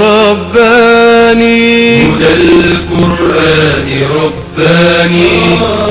رباني. هدى القرآن رباني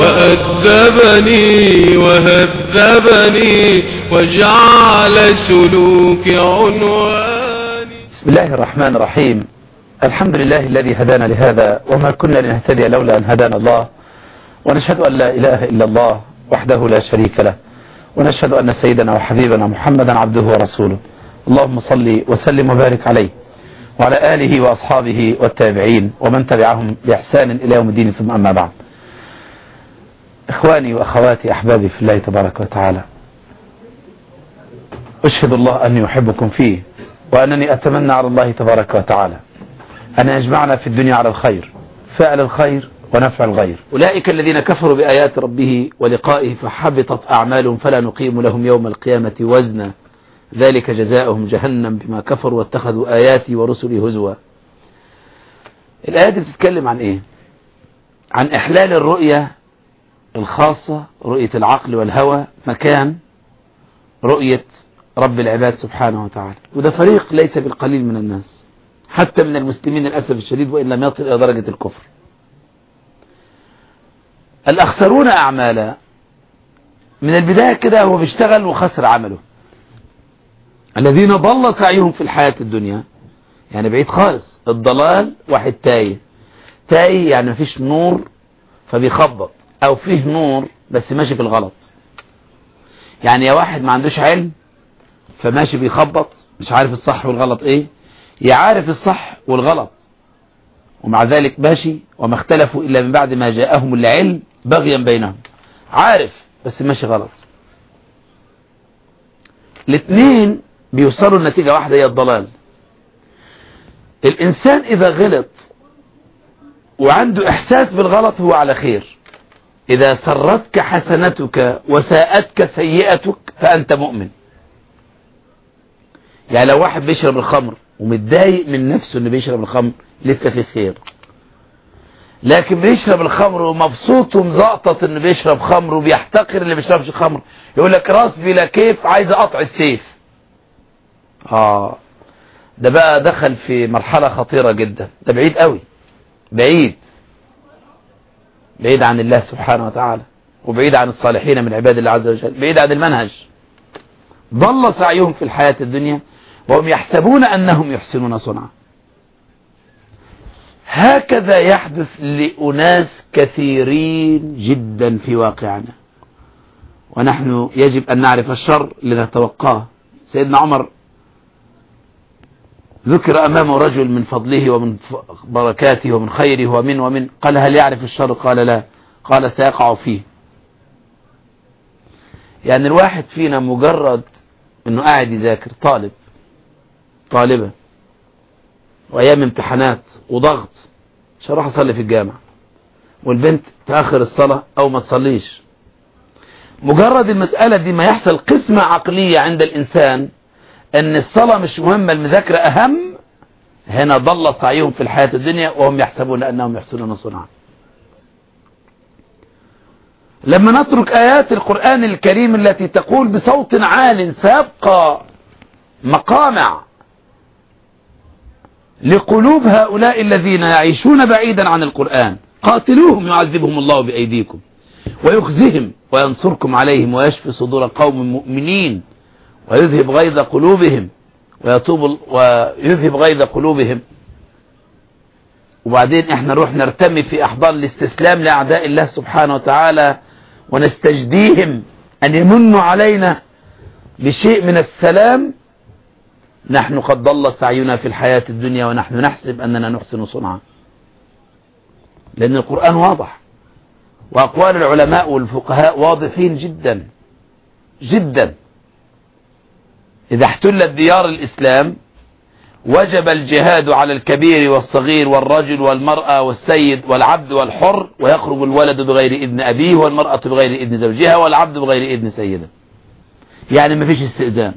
وأدبني وهذبني وجعل سلوك عنواني. بسم الله الرحمن الرحيم. الحمد لله الذي هدانا لهذا وما كنا لنهتدي لولا أن هدانا الله. ونشهد أن لا إله إلا الله وحده لا شريك له. ونشهد أن سيدنا وحبيبنا محمدا عبده ورسوله. اللهم صل وسلم وبارك عليه وعلى آله وأصحابه والتابعين ومن تبعهم بإحسان إلى يوم الدين. ثم أما بعد. إخواني وأخواتي أحبابي في الله تبارك وتعالى أشهد الله أني أحبكم فيه وأنني أتمنى على الله تبارك وتعالى أن يجمعنا في الدنيا على الخير فعل الخير ونفع الغير. أولئك الذين كفروا بآيات ربه ولقائه فحبطت أعمالهم فلا نقيم لهم يوم القيامة وزنا. ذلك جزاؤهم جهنم بما كفروا واتخذوا آياتي ورسلي هزوا. الآيات بتتكلم عن إيه؟ عن إحلال الرؤية الخاصة رؤية العقل والهوى مكان رؤية رب العباد سبحانه وتعالى. وده فريق ليس بالقليل من الناس حتى من المسلمين للأسف الشديد وإن لم يصل إلى درجة الكفر. الأخسرون أعمالا. من البداية كده هو بيشتغل وخسر عمله. الذين ضل سعيهم في الحياة الدنيا. يعني بعيد خالص. الضلال واحد تايه. تايه يعني مفيش نور فبيخبط. أو فيه نور بس ماشي في الغلط يعني يا واحد ما عندوش علم فماشي بيخبط. مش عارف الصح والغلط إيه. يعرف الصح والغلط. ومع ذلك ماشي. وما اختلفوا إلا من بعد ما جاءهم العلم بغيا بينهم. عارف بس ماشي غلط. الاثنين بيوصلوا النتيجة واحدة هي الضلال. الإنسان إذا غلط وعنده إحساس بالغلط هو على خير. إذا سرتك حسنتك وساءتك سيئتك فأنت مؤمن. يعني لو واحد بيشرب الخمر ومتضايق من نفسه إنه بيشرب الخمر لسه في خير. لكن بيشرب الخمر ومبسوط ومزقطط إنه بيشرب خمر وبيحتقر اللي بيشربش خمر. يقول لك راس بلا كيف عايز أقطع السيف. آه. ده بقى دخل في مرحلة خطيرة جدا. ده بعيد قوي. بعيد. بعيد عن الله سبحانه وتعالى. وبعيد عن الصالحين من عباد الله عز وجل. بعيد عن المنهج. ضل سعيهم في الحياة الدنيا وهم يحسبون أنهم يحسنون صنعا. هكذا يحدث لأناس كثيرين جدا في واقعنا. ونحن يجب أن نعرف الشر لنتوقاه. سيدنا عمر ذكر أمامه رجل من فضله ومن بركاته ومن خيره ومن ومن قال هل يعرف الشر؟ قال لا. قال سيقع فيه. يعني الواحد فينا مجرد إنه قاعد يذاكر طالب طالبة وأيام امتحانات وضغط مش هروح اصلي في الجامع والبنت تأخر الصلاة أو ما تصليش. مجرد المسألة دي ما يحصل قسمة عقلية عند الإنسان إن الصلاة مش مهمة المذاكرة أهم. هنا ضل سعيهم في الحياة الدنيا وهم يحسبون أنهم يحسنون صنعا. لما نترك آيات القرآن الكريم التي تقول بصوت عال سيبقى مقامع لقلوب هؤلاء الذين يعيشون بعيدا عن القرآن قاتلوهم يعذبهم الله بأيديكم ويخزهم وينصركم عليهم ويشفي صدور قوم مؤمنين. ويذهب غيظ قلوبهم ويتوب ويذهب غيظ قلوبهم. وبعدين إحنا نروح نرتمي في احضان الاستسلام لأعداء الله سبحانه وتعالى ونستجديهم أن يمنوا علينا بشيء من السلام. نحن قد ضل سعينا في الحياة الدنيا ونحن نحسب أننا نحسن صنعا. لأن القرآن واضح وأقوال العلماء والفقهاء واضحين جدا جدا. إذا احتلت ديار الإسلام وجب الجهاد على الكبير والصغير والرجل والمرأة والسيد والعبد والحر ويخرج الولد بغير إذن أبيه والمرأة بغير إذن زوجها والعبد بغير إذن سيده. يعني ما فيش استئذان.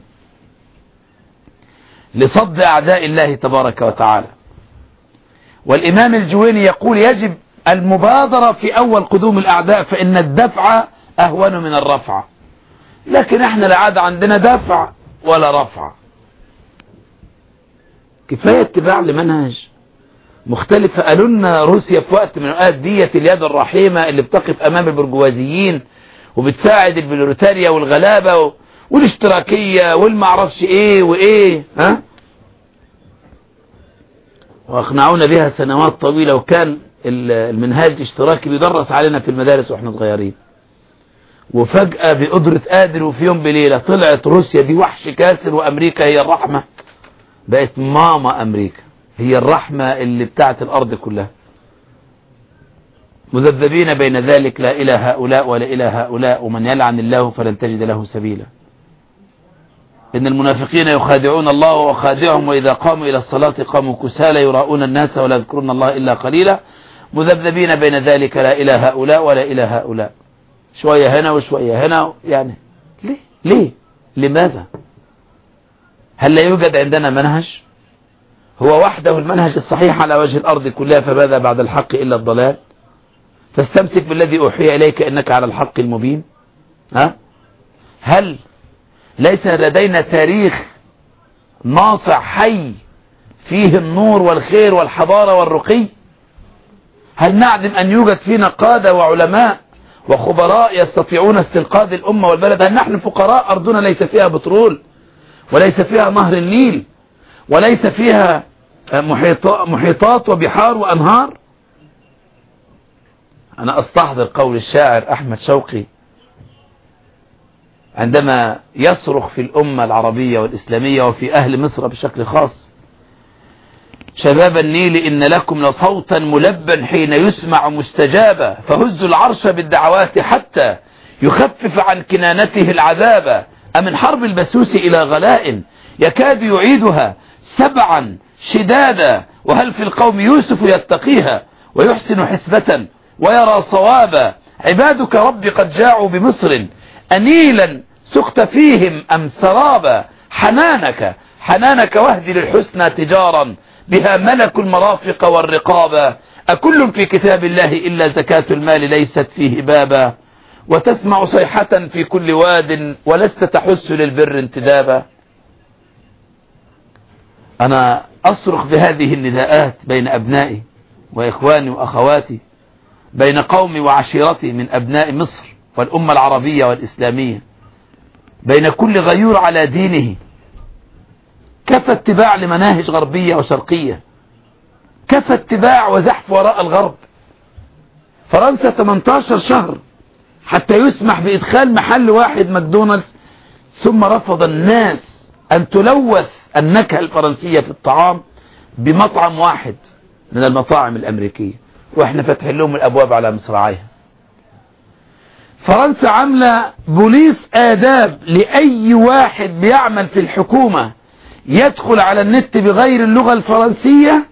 لصد أعداء الله تبارك وتعالى. والإمام الجويني يقول يجب المبادرة في أول قدوم الأعداء فإن الدفع أهون من الرفع. لكن إحنا لا عاد عندنا دفع. ولا رفع. كفاية اتباع لمنهج مختلفة قالوا لنا روسيا في وقت من الأوقات ديت اليد الرحيمة اللي بتقف أمام البرجوازيين وبتساعد البلوريتاريا والغلابة والاشتراكية والمعرفش إيه وإيه ها؟ وأقنعونا بها سنوات طويلة. وكان المنهاج الاشتراكي بيدرس علينا في المدارس وإحنا صغيرين. وفجأة بقدرة قادر وفي يوم بليلة طلعت روسيا دي وحش كاسر وأمريكا هي الرحمة. بقت ماما أمريكا. هي الرحمة اللي بتاعت الأرض كلها. مذبذبين بين ذلك لا إلى هؤلاء ولا إلى هؤلاء ومن يلعن الله فلن تجد له سبيلا. إن المنافقين يخادعون الله وخادعهم وإذا قاموا إلى الصلاة قاموا كسالى يراؤون الناس ولا يذكرون الله إلا قليلا. مذبذبين بين ذلك لا إلى هؤلاء ولا إلى هؤلاء. شوية هنا وشوية هنا يعني ليه؟ ليه؟ لماذا؟ هل لا يوجد عندنا منهج؟ هو وحده المنهج الصحيح على وجه الأرض كلها فماذا بعد الحق إلا الضلال؟ فاستمسك بالذي أوحي إليك إنك على الحق المبين. ها؟ هل ليس لدينا تاريخ ناصع حي فيه النور والخير والحضارة والرقي؟ هل نعدم أن يوجد فينا قادة وعلماء وخبراء يستطيعون استنقاذ الأمة والبلد. هل نحن فقراء؟ أرضنا ليس فيها بترول وليس فيها نهر النيل وليس فيها محيطات وبحار وأنهار؟ أنا أستحضر قول الشاعر أحمد شوقي عندما يصرخ في الأمة العربية والإسلامية وفي أهل مصر بشكل خاص شباب النيل إن لكم لصوتا ملبا حين يسمع مستجابا فهزوا العرش بالدعوات حتى يخفف عن كنانته العذاب. أمن حرب البسوس إلى غلاء يكاد يعيدها سبعا شدادا وهل في القوم يوسف يتقيها ويحسن حسبة ويرى صوابا؟ عبادك رب قد جاعوا بمصر أنيلا سقت فيهم أم سرابا؟ حنانك حنانك واهدي للحسنى تجارا. بها ملك المرافق والرقابا أكل في كتاب الله إلا زكاة المال ليست فيه بابا. وتسمع صيحة في كل واد ولست تحس للبر انتدابا. أنا أصرخ بهذه النداءات بين أبنائي وإخواني وأخواتي بين قومي وعشيرتي من أبناء مصر والأمة العربية والإسلامية بين كل غيور على دينه كفى اتباع لمناهج غربية وشرقية. كفى اتباع وزحف وراء الغرب. فرنسا 18 شهر حتى يسمح بإدخال محل واحد ماكدونالدز ثم رفض الناس أن تلوث النكهة الفرنسية في الطعام بمطعم واحد من المطاعم الأمريكية. وإحنا فاتحين لهم الأبواب على مصراعيها. فرنسا عاملة بوليس آداب لأي واحد بيعمل في الحكومة يدخل على النت بغير اللغة الفرنسية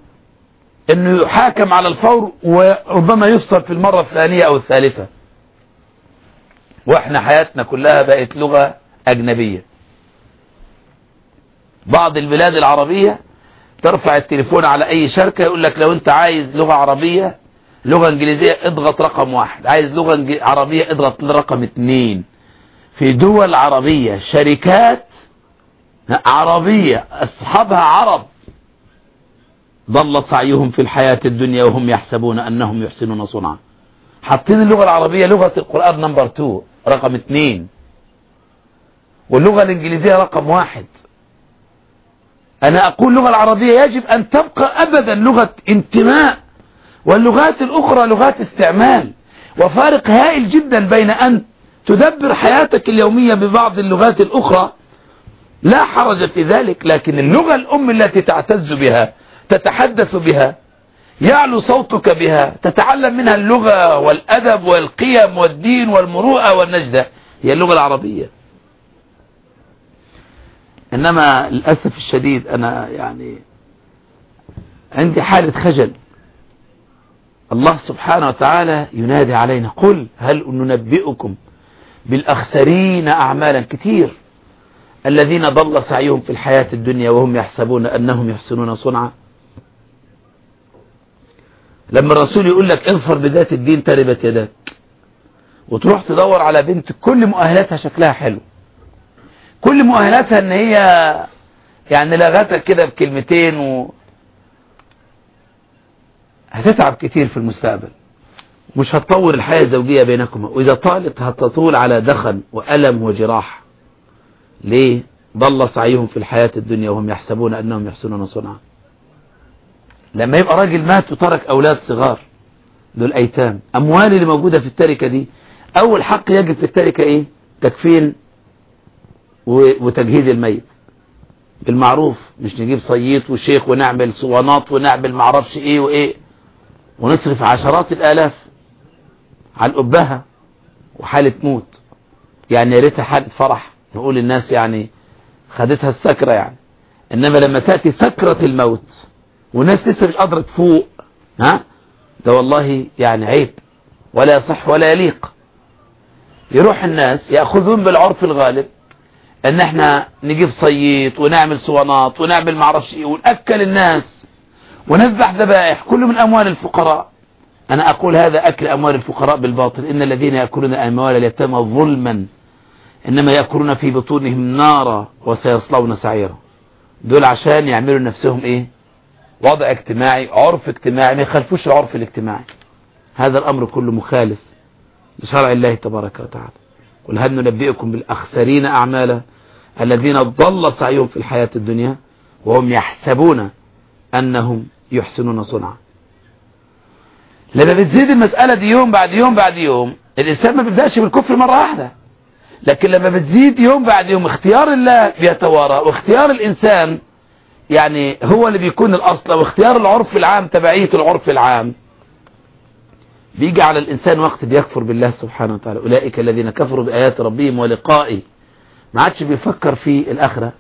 إنه يحاكم على الفور وربما يفصل في المرة الثانية أو الثالثة. وإحنا حياتنا كلها بقت لغة أجنبية. بعض البلاد العربية ترفع التليفون على أي شركة يقول لك لو أنت عايز لغة عربية لغة إنجليزية اضغط رقم واحد. عايز لغة عربية اضغط رقم اتنين. في دول عربية شركات عربية أصحابها عرب. ضل سعيهم في الحياة الدنيا وهم يحسبون أنهم يحسنون صنعا. حاطين اللغة العربية لغة القرآن نمبر 2 رقم 2 واللغة الإنجليزية رقم واحد. أنا أقول اللغة العربية يجب أن تبقى أبدا لغة انتماء واللغات الأخرى لغات استعمال. وفارق هائل جدا بين أن تدبر حياتك اليومية ببعض اللغات الأخرى لا حرج في ذلك لكن اللغة الأم التي تعتز بها تتحدث بها يعلو صوتك بها تتعلم منها اللغة والأدب والقيم والدين والمروءة والنجدة. هي اللغة العربية. إنما للأسف الشديد أنا يعني عندي حالة خجل. الله سبحانه وتعالى ينادي علينا قل هل ننبئكم بالأخسرين أعمالا كتير الذين ضل سعيهم في الحياة الدنيا وهم يحسبون أنهم يحسنون صنعا. لما الرسول يقول لك اظفر بذات الدين تربت يداك وتروح تدور على بنت كل مؤهلاتها شكلها حلو. كل مؤهلاتها إن هي يعني لغتك كده بكلمتين و هتتعب كتير في المستقبل. مش هتطور الحياة الزوجية بينكما وإذا طالت هتطول على دخن وألم وجراح ليه؟ ضل سعيهم في الحياة الدنيا وهم يحسبون أنهم يحسنون صنعا. لما يبقى راجل مات وترك أولاد صغار دول أيتام أموال اللي موجودة في التركة دي أول حق يجب في التركة إيه؟ تكفين وتجهيز الميت. بالمعروف مش نجيب صييط وشيخ ونعمل صوانات ونعمل معرفش إيه وإيه ونصرف عشرات الآلاف على الأبهة وحالة موت. يعني يا ريتها حالة فرح. نقول للناس يعني خدتها السكرة يعني. إنما لما تأتي سكرة الموت والناس لسه مش قادرة تفوق ها؟ ده والله يعني عيب ولا يصح ولا يليق. يروح الناس يأخذون بالعرف الغالب إن إحنا نجيب صييط ونعمل صوانات ونعمل معرفش إيه ونأكل الناس ونذبح ذبائح كله من أموال الفقراء. أنا أقول هذا أكل أموال الفقراء بالباطل. إن الذين يأكلون اموال اليتامى ظلما. إنما يأكلون في بطونهم نارا وسيصلون سعيرا. دول عشان يعملوا نفسهم إيه؟ وضع اجتماعي عرف اجتماعي ما يخالفوش العرف الاجتماعي. هذا الأمر كله مخالف لشرع الله تبارك وتعالى. قل هل ننبئكم بالأخسرين أعمالا الذين ضل سعيهم في الحياة الدنيا وهم يحسبون أنهم يحسنون صنعا. لما بتزيد المسألة دي يوم بعد يوم بعد يوم الإنسان ما بيبدأش بالكفر مرة واحدة. لكن لما بتزيد يوم بعد يوم اختيار الله بيتوارى واختيار الإنسان يعني هو اللي بيكون الأصل واختيار العرف العام تبعية العرف العام. بيجي على الإنسان وقت بيكفر بالله سبحانه وتعالى. أولئك الذين كفروا بآيات ربهم ولقائه. ما عادش بيفكر في الآخرة.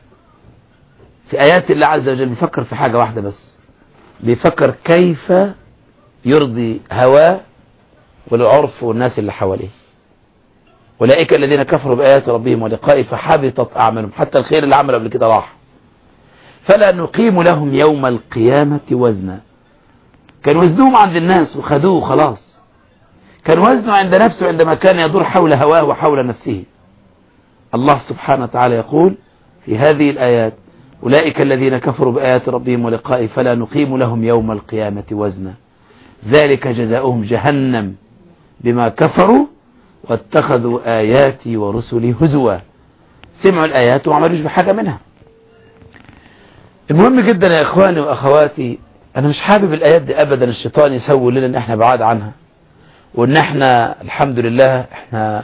في آيات الله عز وجل بيفكر في حاجة واحدة بس. بيفكر كيف يرضي هواه والعرف والناس اللي حواليه. أولئك الذين كفروا بآيات ربهم ولقائه فحبطت أعمالهم. حتى الخير اللي عمله قبل كده راح. فلا نقيم لهم يوم القيامة وزنا. كان وزنهم عند الناس وخدوه خلاص. كان وزنه عند نفسه عندما كان يدور حول هواه وحول نفسه. الله سبحانه وتعالى يقول في هذه الآيات أولئك الذين كفروا بآيات ربهم ولقائه فلا نقيم لهم يوم القيامة وزنا. ذلك جزاؤهم جهنم بما كفروا واتخذوا آياتي ورسلي هزوا. سمعوا الآيات وعملوش بحاجة منها. المهم جدا يا إخواني وأخواتي أنا مش حابب الآيات دي أبدا الشيطان يسوي لنا إن إحنا بعاد عنها. وإن إحنا الحمد لله إحنا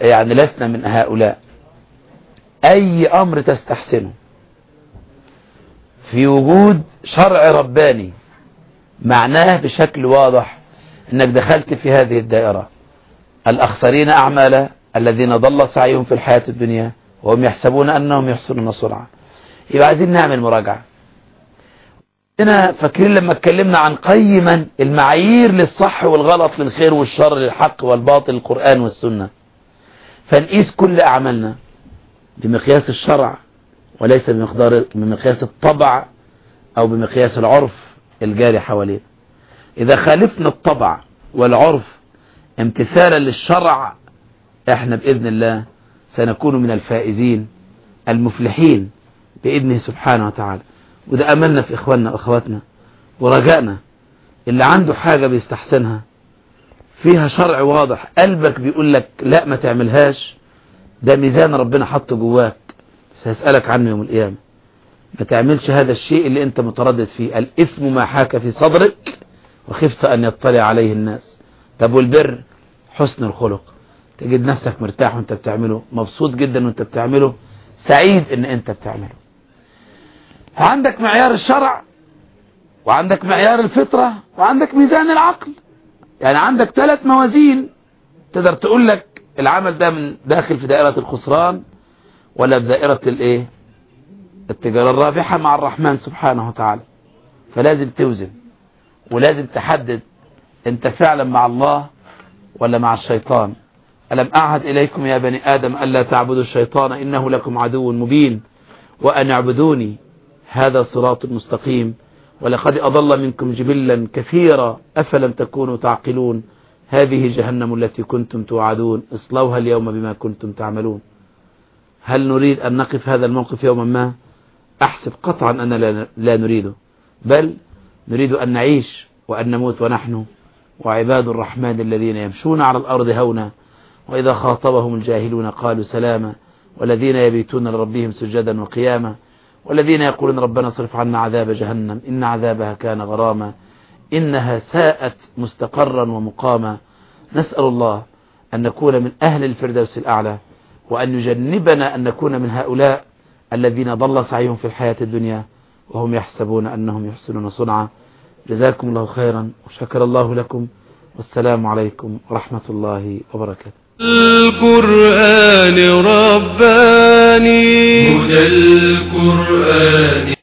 يعني لسنا من هؤلاء. أي أمر تستحسنه في وجود شرع رباني معناه بشكل واضح إنك دخلت في هذه الدائرة. الأخسرين أعمالا الذين ضل سعيهم في الحياة الدنيا وهم يحسبون أنهم يحسنون صنعا. يبقى عايزين نعمل مراجعة. هنا فاكرين لما اتكلمنا عن قيما المعايير للصح والغلط للخير والشر للحق والباطل القرآن والسنة. فنقيس كل أعمالنا بمقياس الشرع وليس بمقدار بمقياس الطبع أو بمقياس العرف الجاري حوالينا. إذا خالفنا الطبع والعرف امتثالا للشرع إحنا بإذن الله سنكون من الفائزين المفلحين بإذنه سبحانه وتعالى. وده أملنا في إخواننا وأخواتنا ورجائنا. اللي عنده حاجة بيستحسنها. فيها شرع واضح. قلبك بيقول لك لا ما تعملهاش. ده ميزان ربنا حطه جواك. سيسألك عنه يوم القيامة. ما تعملش هذا الشيء اللي أنت متردد فيه. الاسم ما حاك في صدرك وخفت أن يطلع عليه الناس. طب والبر؟ حسن الخلق. تجد نفسك مرتاح وانت بتعمله مبسوط جدا وانت بتعمله سعيد ان انت بتعمله. فعندك معيار الشرع وعندك معيار الفطرة وعندك ميزان العقل. يعني عندك ثلاث موازين. تقدر تقول لك العمل ده من داخل في دائرة الخسران ولا في دائرة الايه؟ التجارة الرابحة مع الرحمن سبحانه وتعالى. فلازم توزن ولازم تحدد انت فعلا مع الله ولا مع الشيطان. ألم أعهد إليكم يا بني آدم ألا تعبدوا الشيطان إنه لكم عدو مبين وأن اعبدوني؟ هذا صراط مستقيم. ولقد أضل منكم جبلا كثيرا أفلم تكونوا تعقلون. هذه جهنم التي كنتم توعدون. اصلوها اليوم بما كنتم تعملون. هل نريد أن نقف هذا الموقف يوما ما؟ أحسب قطعا أن لا- لا نريده. بل نريد أن نعيش وأن نموت ونحن. وعباد الرحمن الذين يمشون على الأرض هونا وإذا خاطبهم الجاهلون قالوا سلاما والذين يبيتون لربهم سجدا وقياما والذين يقولون ربنا اصرف عنا عذاب جهنم إن عذابها كان غراما إنها ساءت مستقرا ومقاما. نسأل الله أن نكون من أهل الفردوس الأعلى وأن يجنبنا أن نكون من هؤلاء الذين ضل سعيهم في الحياة الدنيا وهم يحسبون أنهم يحسنون صنعا. جزاكم الله خيرا وشكر الله لكم. والسلام عليكم ورحمة الله وبركاته. القرآن رباني. هدى القرآن.